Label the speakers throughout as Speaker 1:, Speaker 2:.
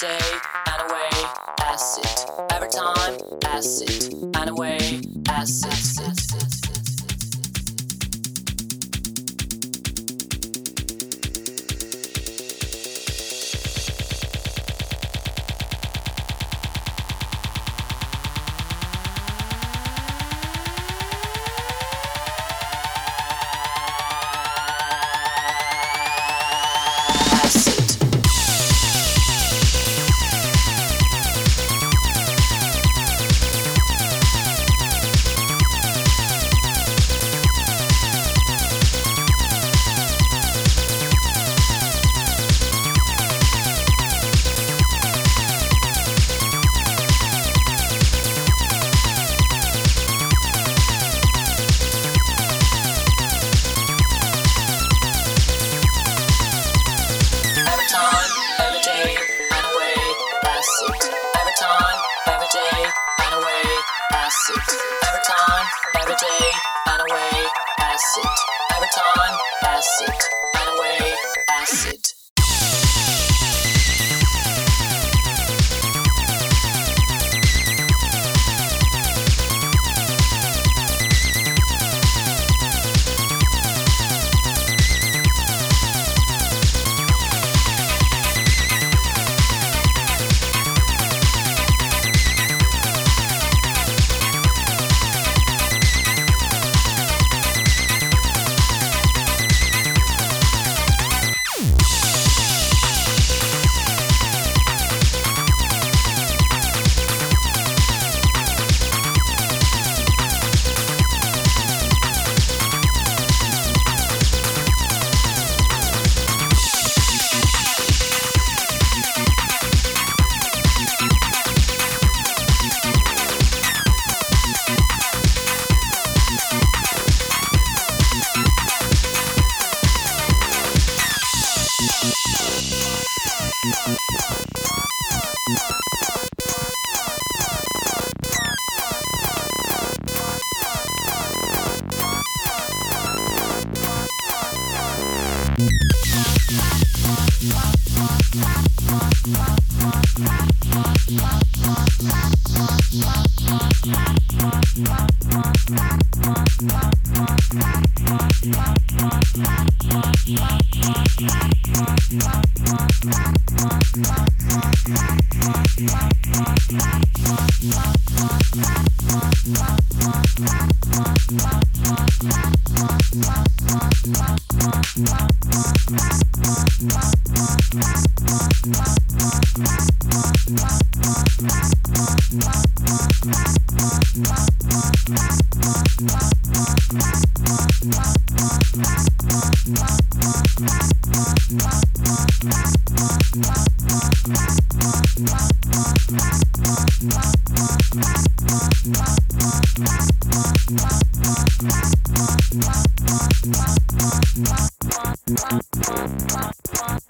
Speaker 1: day, and away, acid. Every time, acid,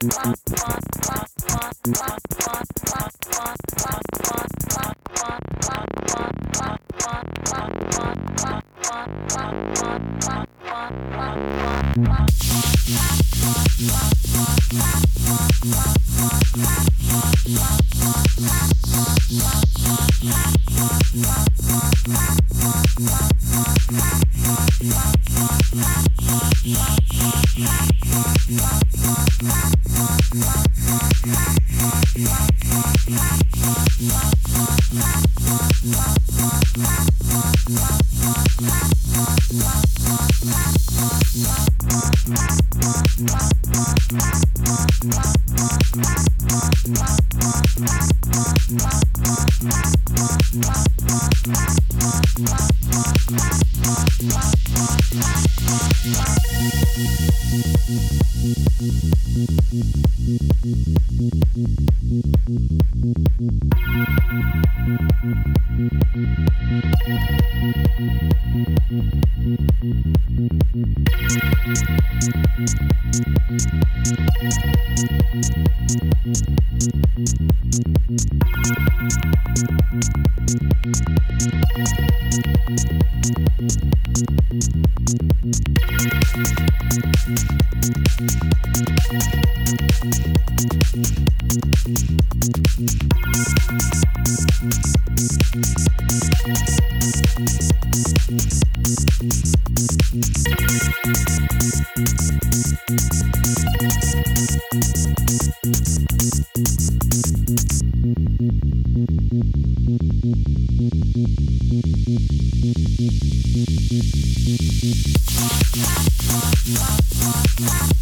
Speaker 1: Thank you. Bye.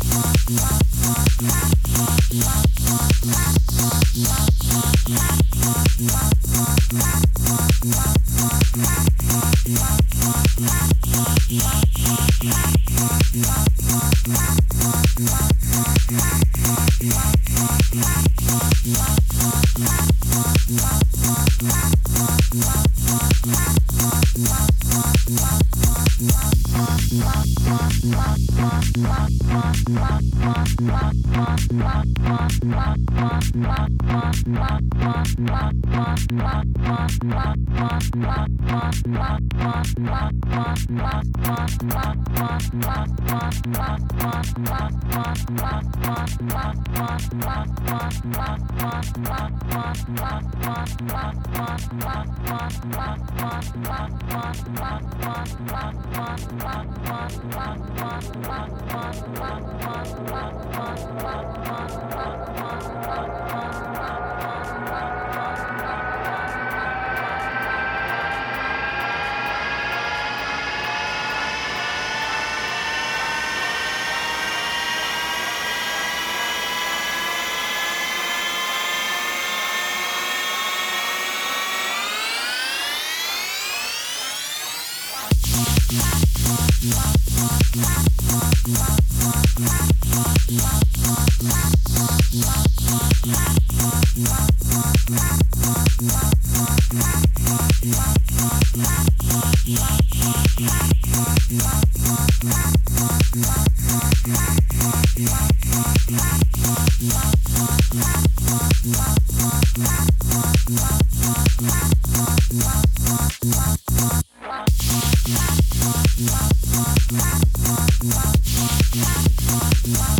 Speaker 2: Música